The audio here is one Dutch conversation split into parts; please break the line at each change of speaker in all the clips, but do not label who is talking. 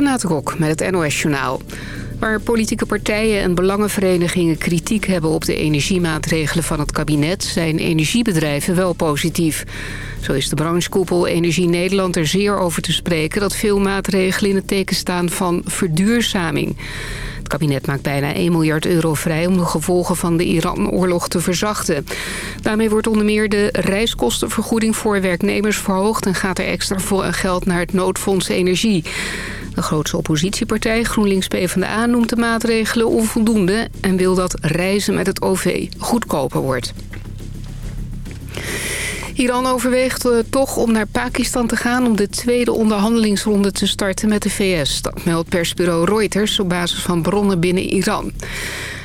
Renate Kok met het NOS Journaal. Waar politieke partijen en belangenverenigingen kritiek hebben op de energiemaatregelen van het kabinet... zijn energiebedrijven wel positief. Zo is de branchekoepel Energie Nederland er zeer over te spreken... dat veel maatregelen in het teken staan van verduurzaming. Het kabinet maakt bijna 1 miljard euro vrij om de gevolgen van de Iran-oorlog te verzachten. Daarmee wordt onder meer de reiskostenvergoeding voor werknemers verhoogd... en gaat er extra geld naar het noodfonds Energie. De grootste oppositiepartij GroenLinks PvdA noemt de maatregelen onvoldoende... en wil dat reizen met het OV goedkoper wordt. Iran overweegt uh, toch om naar Pakistan te gaan... om de tweede onderhandelingsronde te starten met de VS. Dat meldt persbureau Reuters op basis van bronnen binnen Iran.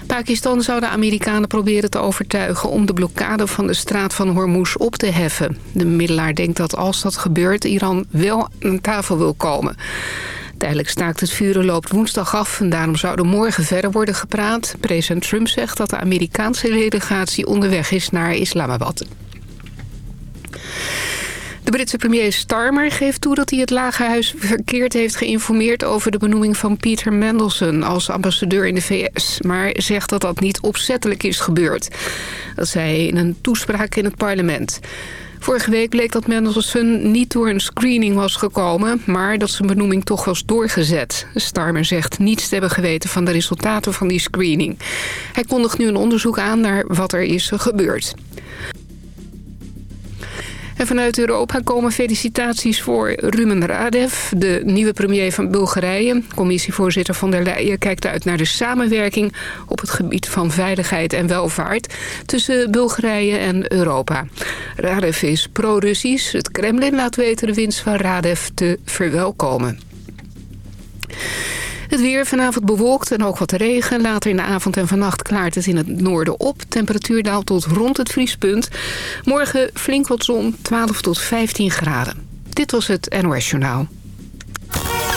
Pakistan zou de Amerikanen proberen te overtuigen... om de blokkade van de straat van Hormuz op te heffen. De middelaar denkt dat als dat gebeurt... Iran wel aan tafel wil komen. Tijdelijk staakt het vuren loopt woensdag af en daarom zou er morgen verder worden gepraat. President Trump zegt dat de Amerikaanse delegatie onderweg is naar Islamabad. De Britse premier Starmer geeft toe dat hij het Lagerhuis verkeerd heeft geïnformeerd over de benoeming van Peter Mendelssohn als ambassadeur in de VS. Maar zegt dat dat niet opzettelijk is gebeurd. Dat zei hij in een toespraak in het parlement. Vorige week bleek dat Mendelssohn niet door een screening was gekomen... maar dat zijn benoeming toch was doorgezet. Starmer zegt niets te hebben geweten van de resultaten van die screening. Hij kondigt nu een onderzoek aan naar wat er is gebeurd. En vanuit Europa komen felicitaties voor Rumen Radev, de nieuwe premier van Bulgarije. Commissievoorzitter van der Leyen kijkt uit naar de samenwerking op het gebied van veiligheid en welvaart tussen Bulgarije en Europa. Radev is pro-Russisch. Het Kremlin laat weten de winst van Radev te verwelkomen. Het weer vanavond bewolkt en ook wat regen. Later in de avond en vannacht klaart het in het noorden op. Temperatuur daalt tot rond het vriespunt. Morgen flink wat zon, 12 tot 15 graden. Dit was het NOS Journaal.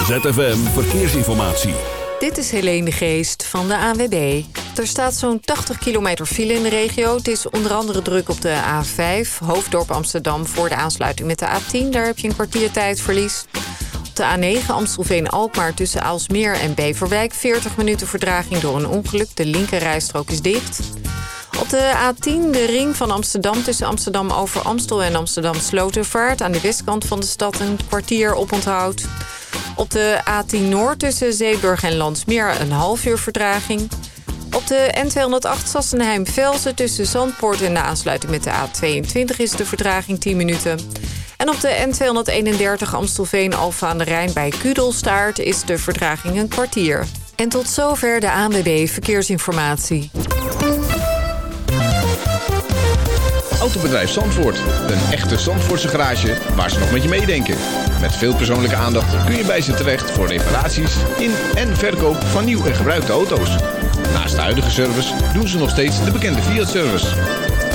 ZFM Verkeersinformatie.
Dit is Helene Geest van de ANWB. Er staat zo'n 80 kilometer file in de regio. Het is onder andere druk op de A5, Hoofddorp Amsterdam... voor de aansluiting met de A10. Daar heb je een kwartiertijdverlies de A9 Amstelveen-Alkmaar tussen Aalsmeer en Beverwijk. 40 minuten verdraging door een ongeluk. De linkerrijstrook is dicht. Op de A10 de ring van Amsterdam tussen Amsterdam over Amstel en Amsterdam Slotervaart. Aan de westkant van de stad een kwartier op onthoud. Op de A10 Noord tussen Zeeburg en Landsmeer een half uur verdraging. Op de N208 Sassenheim-Velzen tussen Zandpoort en de aansluiting met de A22 is de verdraging 10 minuten. En op de N231 Amstelveen-Alfa aan de Rijn bij Kudelstaart is de verdraging een kwartier. En tot zover de ANWB Verkeersinformatie.
Autobedrijf Zandvoort. Een echte Zandvoortse garage waar ze nog met je meedenken. Met veel persoonlijke aandacht kun je bij ze terecht voor reparaties in en verkoop van nieuw en gebruikte auto's. Naast de huidige service doen ze nog steeds de bekende Fiat-service.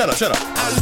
Shut up, shut up.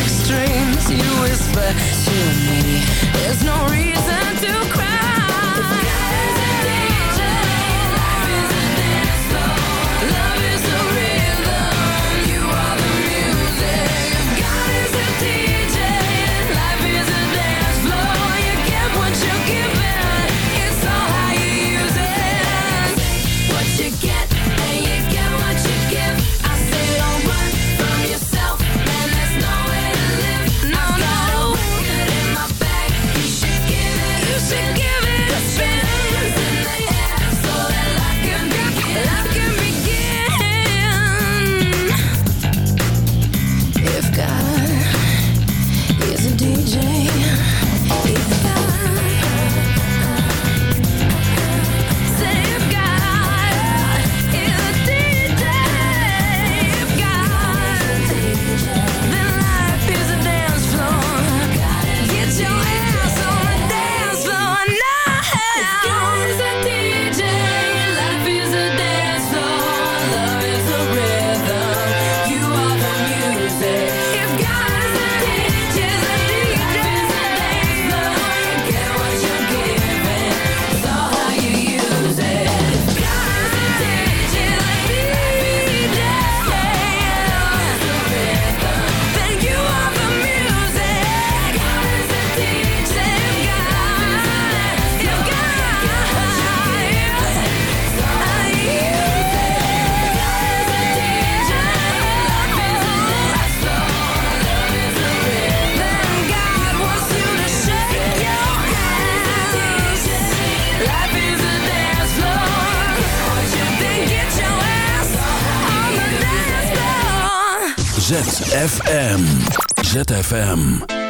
extremes You
whisper to me. There's no reason
ZFM. ZFM.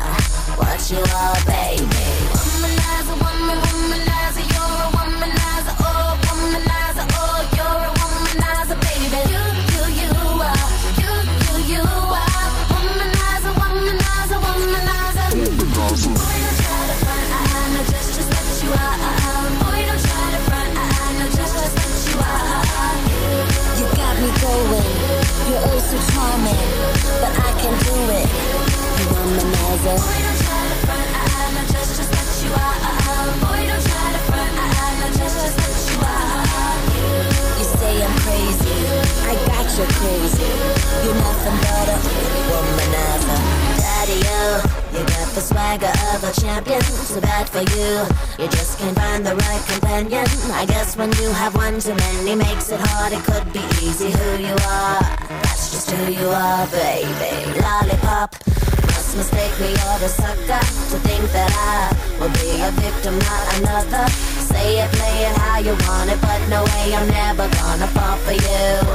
another. Say it, play it how you want it, but no way I'm never gonna fall for you.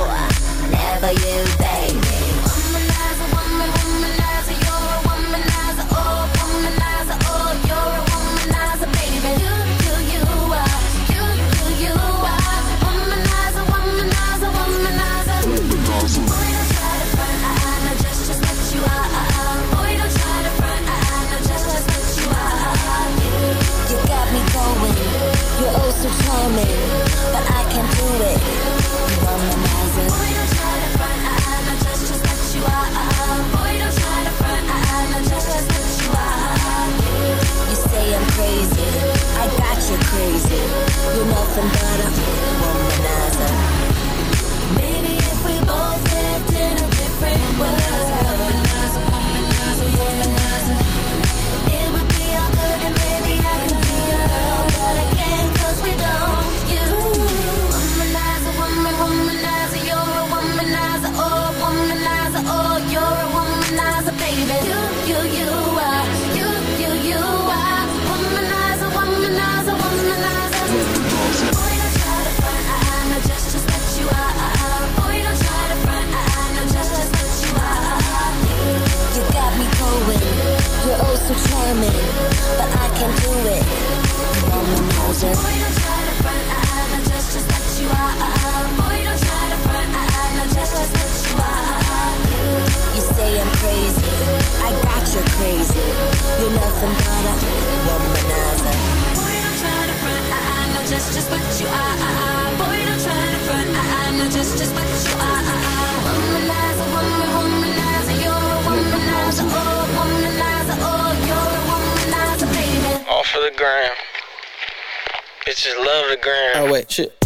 You're nothing but a womanizer. Boy, don't try to front, I, I know just, just what you are. Boy, don't try to front, I, I know just, just what you are. Womanizer, woman, womanizer, you're a womanizer, oh, womanizer, oh, you're a womanizer, baby.
All for the gram. Bitches love the gram.
Oh wait, shit.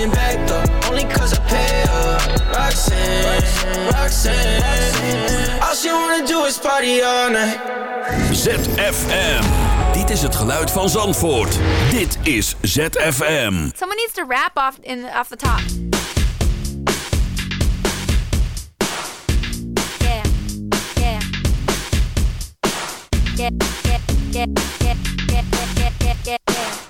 coming only I pay wanna do is party.
ZFM. Dit is het geluid van Zandvoort. Dit is ZFM.
Someone needs to rap off, in, off the top. Yeah, yeah, yeah, yeah, yeah, yeah, yeah, yeah.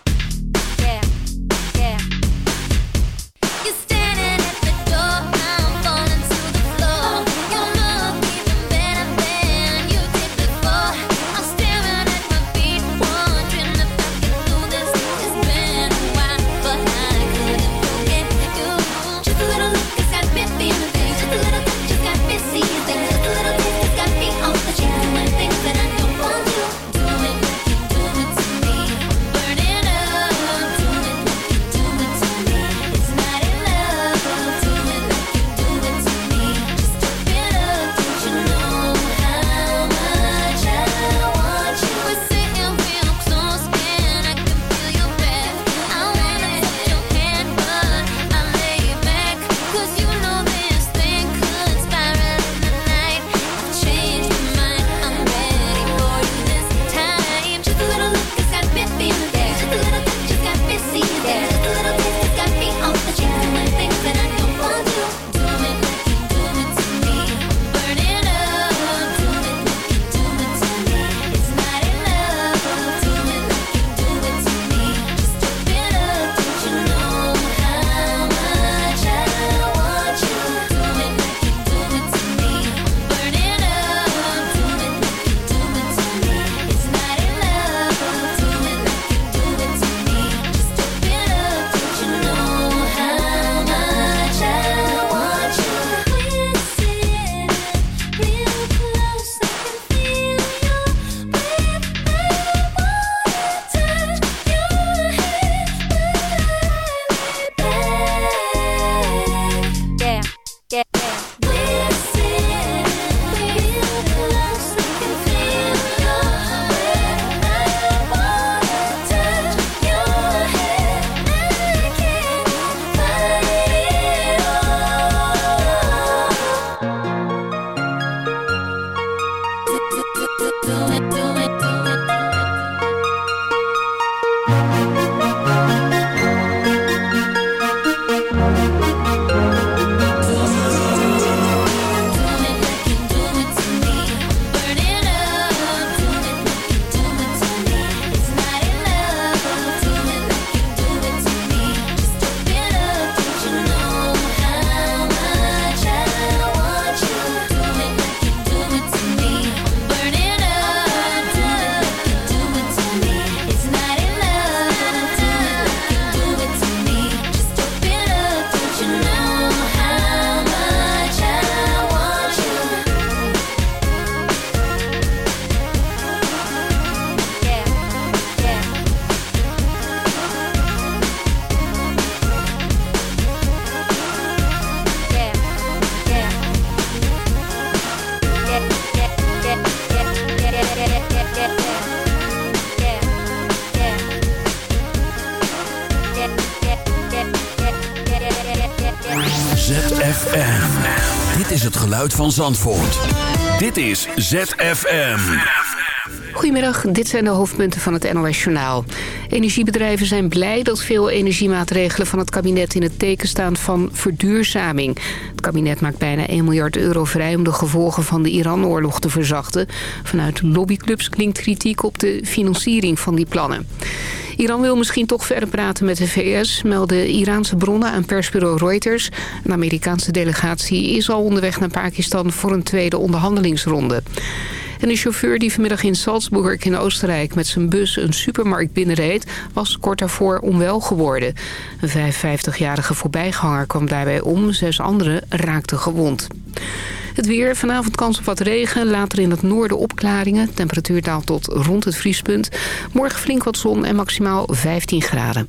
van Zandvoort. Dit is ZFM.
Goedemiddag, dit zijn de hoofdpunten van het NOS-journaal. Energiebedrijven zijn blij dat veel energiemaatregelen van het kabinet... in het teken staan van verduurzaming. Het kabinet maakt bijna 1 miljard euro vrij... om de gevolgen van de Iran-oorlog te verzachten. Vanuit lobbyclubs klinkt kritiek op de financiering van die plannen. Iran wil misschien toch verder praten met de VS, melden Iraanse bronnen aan persbureau Reuters. Een Amerikaanse delegatie is al onderweg naar Pakistan voor een tweede onderhandelingsronde. En de chauffeur die vanmiddag in Salzburg in Oostenrijk met zijn bus een supermarkt binnenreed... was kort daarvoor onwel geworden. Een 55-jarige voorbijganger kwam daarbij om. Zes anderen raakten gewond. Het weer, vanavond kans op wat regen, later in het noorden opklaringen. Temperatuur daalt tot rond het vriespunt. Morgen flink wat zon en maximaal 15 graden.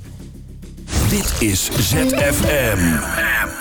Dit is ZFM.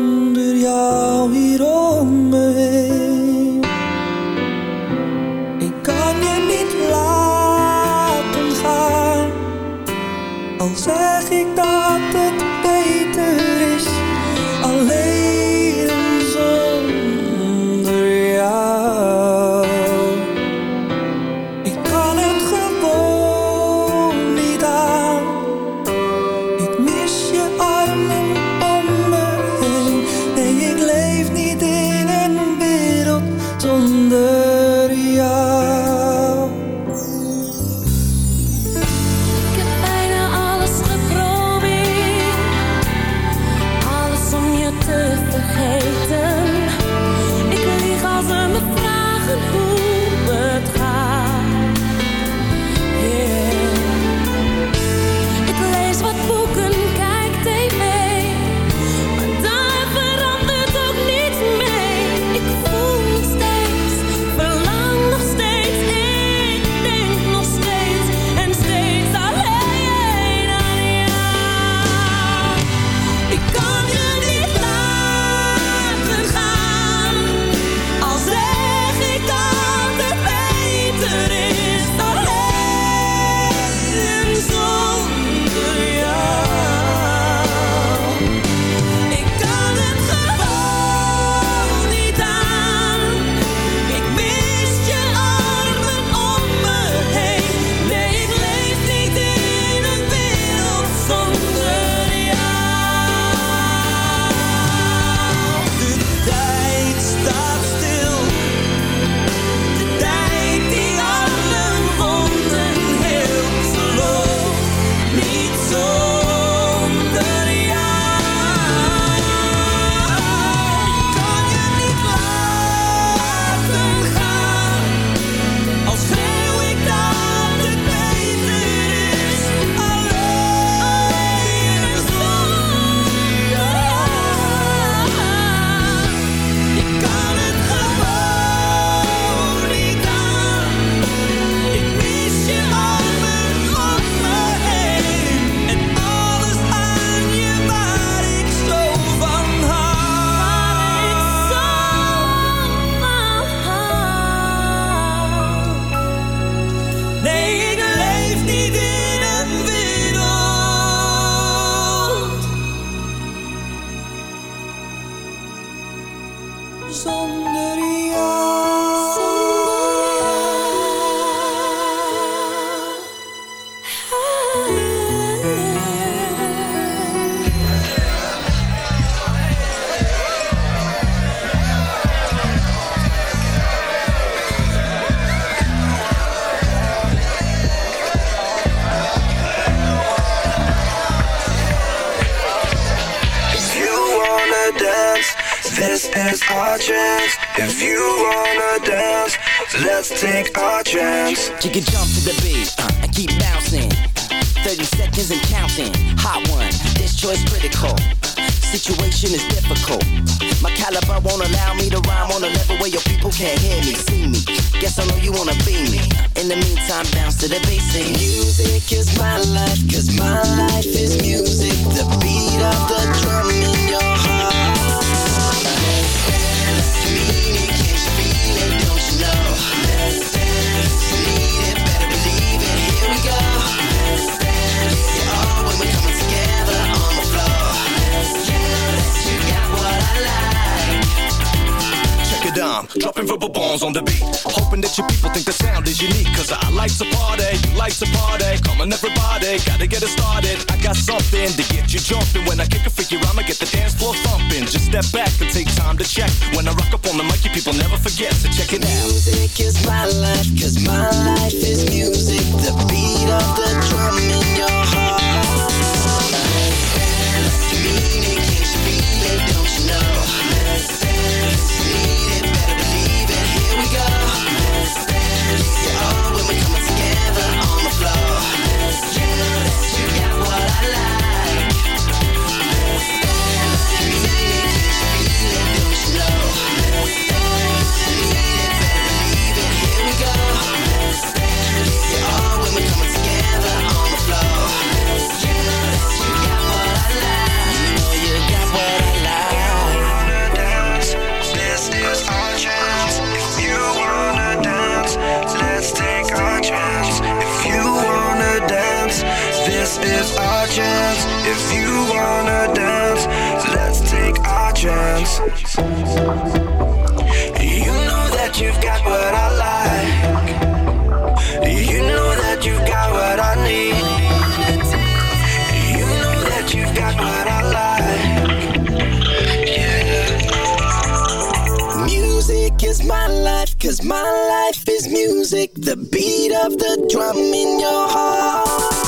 You
can jump.
take time to check. When I rock up on the mic, you people never forget to check it out.
Music is my life, cause my life is music. The beat of the drum in your chance. You know that you've got what I like. You know that you've got what I need. You know that you've got what I like. Yeah. Music is my life, cause my life is music. The beat of the drum in your heart.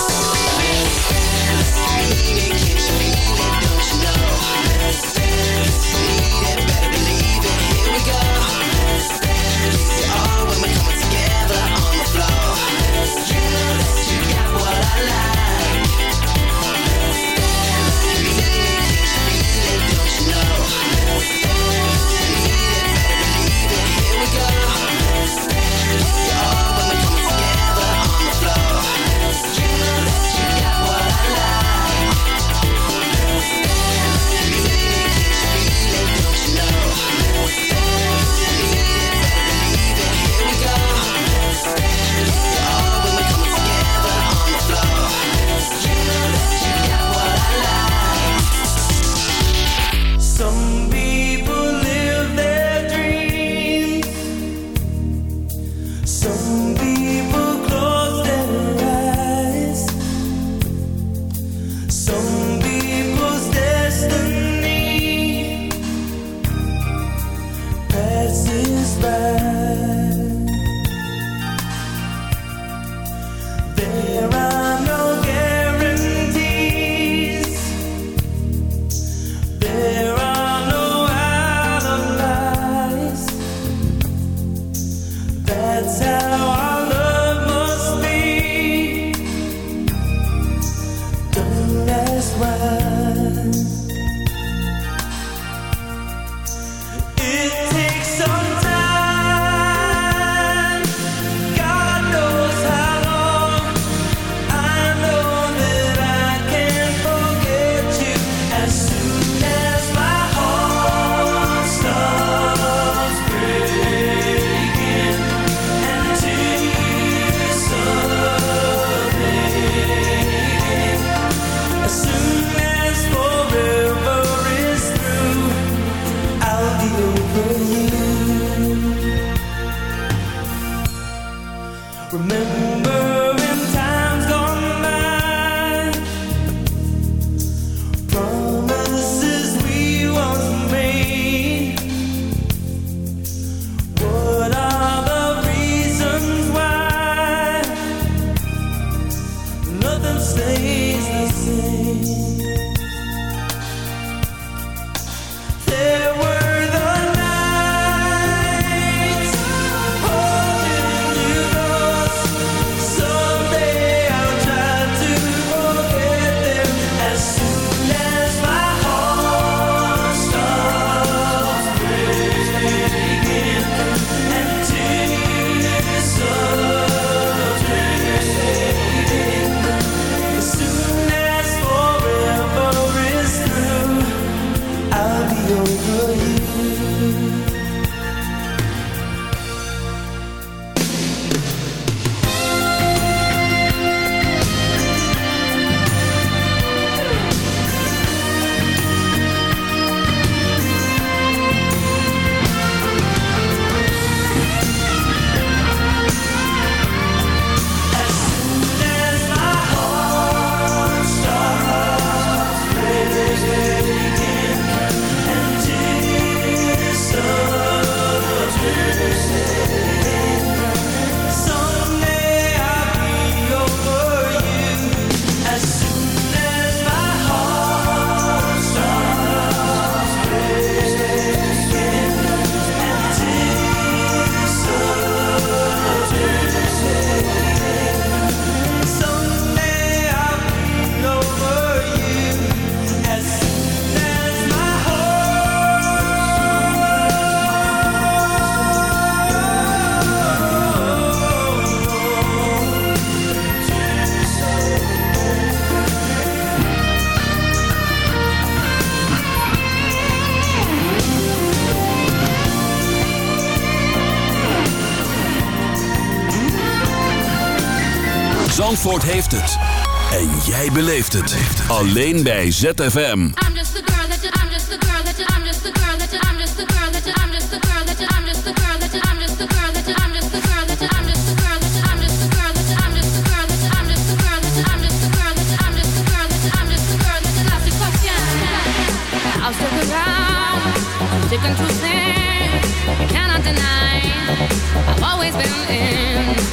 Zandvoort heeft het. En jij beleeft het. Alleen bij ZFM.
Sticking to cannot deny. I've always been in.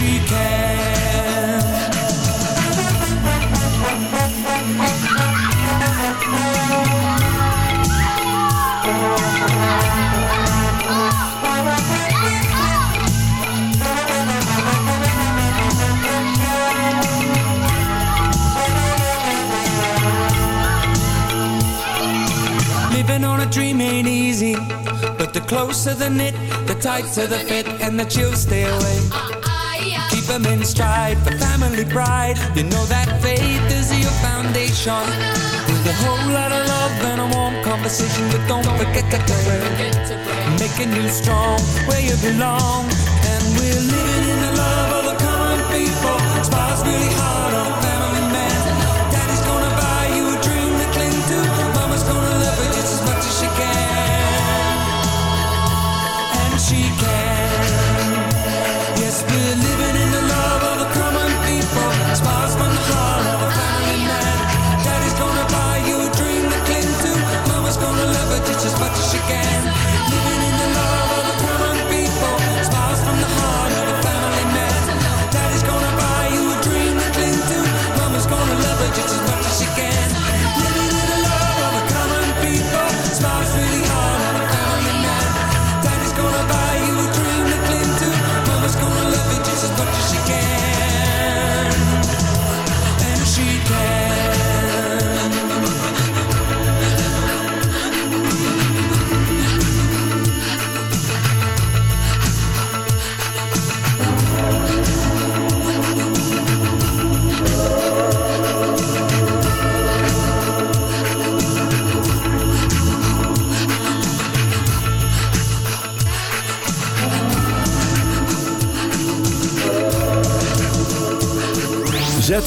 she can. Living on a dream ain't easy, but the closer the knit, the tighter the fit, and the chills stay away them in stride for family pride. You know that faith is your foundation. With a whole lot of love and a warm conversation, but don't forget to pray. Making you strong where you belong, and we're living.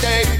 day.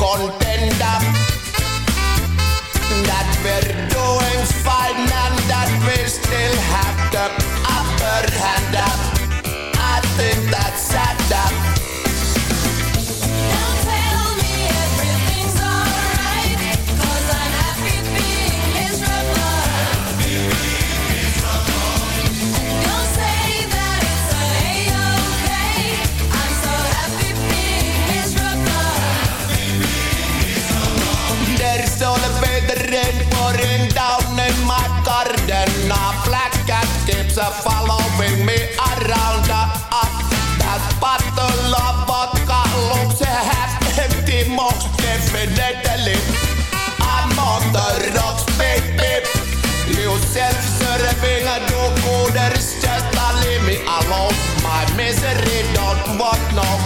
Wat nou?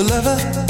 a
lover.